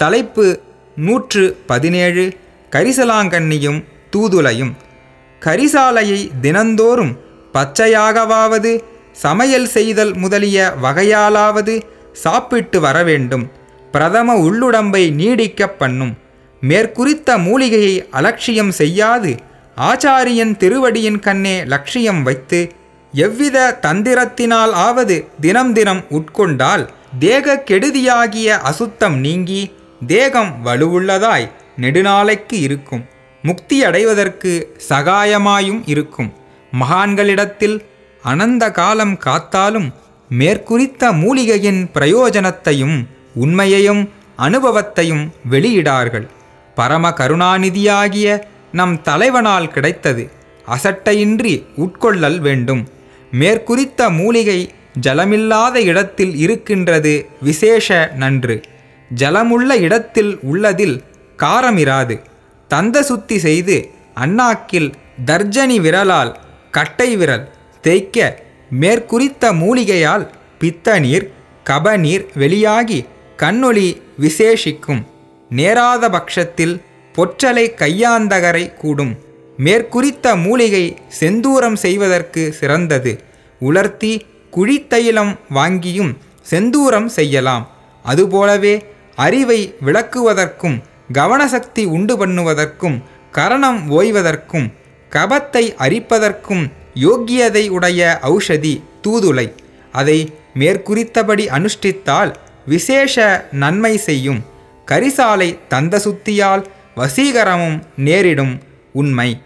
தலைப்பு நூற்று பதினேழு. கரிசலாங்கண்ணியும் தூதுலையும் கரிசாலையை தினந்தோறும் பச்சையாகவாவது சமையல் செய்தல் முதலிய வகையாலாவது சாப்பிட்டு வர வேண்டும் பிரதம உள்ளுடம்பை நீடிக்கப் பண்ணும். மேற்குறித்த மூலிகையை அலட்சியம் செய்யாது. ஆச்சாரியன் திருவடியின் கண்ணே லட்சியம் வைத்து எவ்வித தந்திரத்தினால் ஆவது தினம் தினம் உட்கொண்டால் தேக கெடுதியாகிய அசுத்தம் நீங்கி தேகம் வலுவுள்ளதாய் நெடுநாளைக்கு இருக்கும். முக்தி அடைவதற்கு சகாயமாயும் இருக்கும். மகான்களிடத்தில் அனந்த காலம் காத்தாலும் மேற்குறித்த மூலிகையின் பிரயோஜனத்தையும் உண்மையையும் அனுபவத்தையும் வெளியிடார்கள். பரம கருணாநிதியாகிய நம் தலைவனால் கிடைத்தது. அசட்டையின்றி உட்கொள்ளல் வேண்டும். மேற்குறித்த மூலிகை ஜலமில்லாத இடத்தில் இருக்கின்றது விசேஷ நன்று. ஜலமுள்ள இடத்தில் உள்ளதில் காரமிராது. தந்த சுத்தி செய்து அண்ணாக்கில் தர்ஜனி விரலால் கட்டை விரல் தேய்க்க மேற்குறித்த மூலிகையால் பித்த நீர் கபநீர் வெளியாகி கண்ணொளி விசேஷிக்கும். நேராத பட்சத்தில் பொற்றலை கையாந்தகரை கூடும். மேற்குறித்த மூலிகை செந்தூரம் செய்வதற்கு சிறந்தது. உலர்த்தி குழித்தைலம் வாங்கியும் செந்தூரம் செய்யலாம். அதுபோலவே அறிவை விளக்குவதற்கும் கவனசக்தி உண்டு பண்ணுவதற்கும் கரணம் ஓய்வதற்கும் கபத்தை அரிப்பதற்கும் யோக்கியதை உடைய ஔஷதி தூதுளை. அதை மேற்குறித்தபடி அனுஷ்டித்தால் விசேஷ நன்மை செய்யும். கரிசாலை தந்த சுத்தியால் வசீகரமும் நேரிடும் உண்மை.